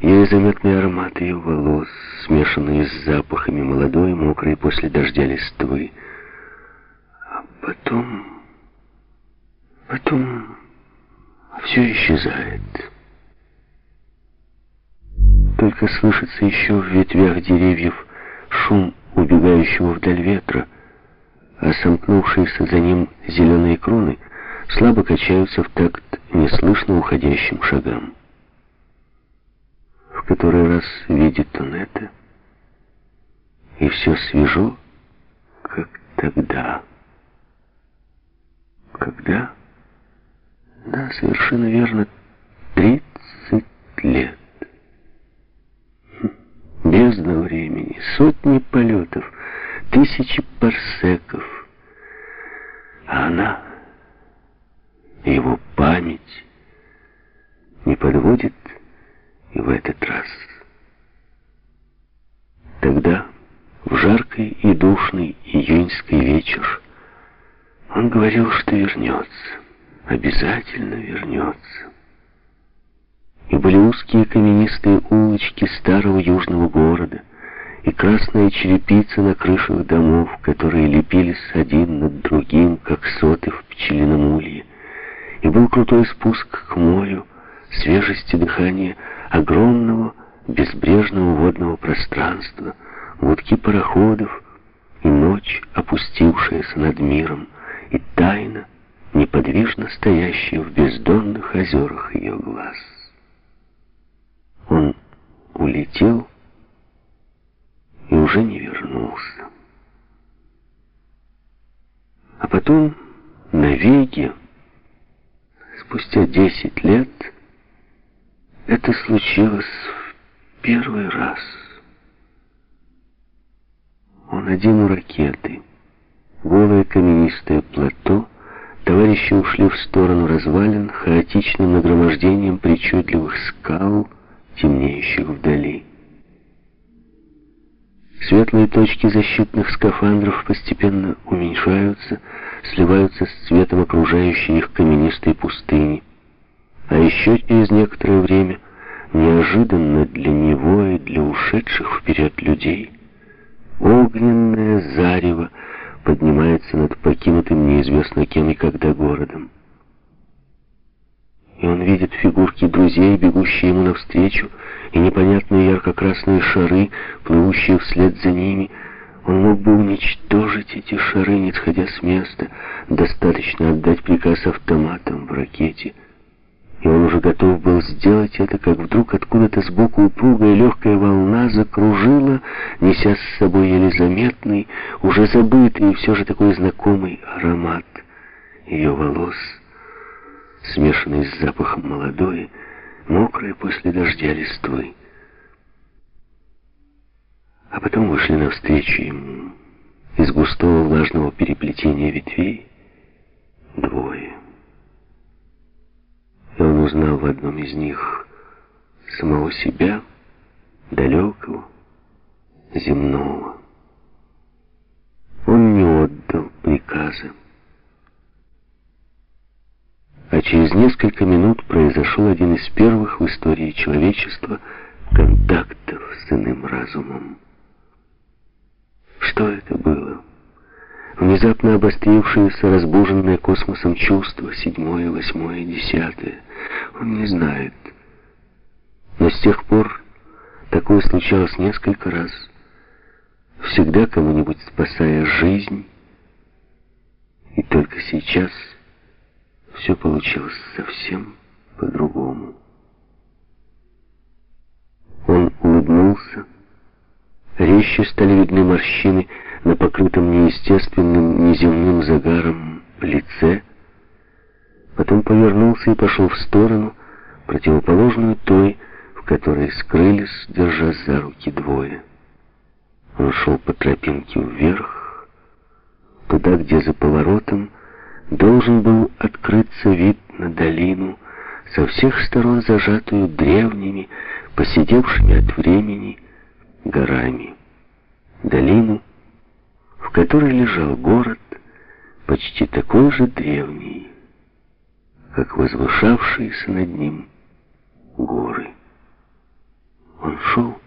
еле заметный аромат ее волос, смешанный с запахами молодой, мокрой после дождя листвы. А потом... Потом все исчезает. Только слышится еще в ветвях деревьев шум убегающего вдаль ветра, а сомкнувшиеся за ним зеленые кроны слабо качаются в такт неслышно уходящим шагам. Который раз видит он это, и все свежо, как тогда. Когда? Да, совершенно верно, тридцать лет. Хм, бездна времени, сотни полетов, тысячи парсеков. А она, его память, не подводит и в этот раз. Тогда, в жаркий и душный июньский вечер, он говорил, что вернется, обязательно вернется. И были узкие каменистые улочки старого южного города, и красная черепица на крышах домов, которые лепились один над другим, как соты в пчелином улье. И был крутой спуск к морю, свежести дыхания огромного безбрежного водного пространства, гудки пароходов и ночь, опустившаяся над миром, и тайна, неподвижно стоящая в бездонных озерах ее глаз. Он улетел и уже не вернулся. А потом на Веге, спустя десять лет, это случилось в первый раз. Он один у ракеты. Голое каменистое плато, товарищи ушли в сторону развалин хаотичным нагромождением причудливых скал, темнеющих вдали. Светлые точки защитных скафандров постепенно уменьшаются, сливаются с цветом окружающей их каменистой пустыни. А еще через некоторое время, неожиданно для него и для ушедших вперед людей, огненное зарево поднимается над покинутым неизвестно кем и когда городом. И он видит фигурки друзей, бегущие ему навстречу, и непонятные ярко-красные шары, плывущие вслед за ними. Он мог бы уничтожить эти шары, не сходя с места. Достаточно отдать приказ автоматам в ракете. И он уже готов был сделать это, как вдруг откуда-то сбоку упругая легкая волна закружила, неся с собой еле заметный, уже забытый и все же такой знакомый аромат ее волос, смешанный с запахом молодой, мокрой после дождя листвы. А потом вышли навстречу ему из густого влажного переплетения ветвей двое. Узнал в одном из них самого себя, далекого, земного. Он не отдал приказа а через несколько минут произошел один из первых в истории человечества контактов с иным разумом. Что это было? Внезапно обострившееся, разбуженное космосом чувство, седьмое, восьмое, десятое. Он не знает. Но с тех пор такое случалось несколько раз. Всегда кому-нибудь спасая жизнь. И только сейчас все получилось совсем по-другому. Он улыбнулся. Резче стали видны морщины на покрытом неестественным, неземным загаром лице. Потом повернулся и пошел в сторону, противоположную той, в которой скрылись, держа за руки двое. Он шел по тропинке вверх, туда, где за поворотом должен был открыться вид на долину, со всех сторон зажатую древними, посидевшими от времени горами. Долину, в которой лежал город, почти такой же древний, как возвышавшиеся над ним горы. Он шел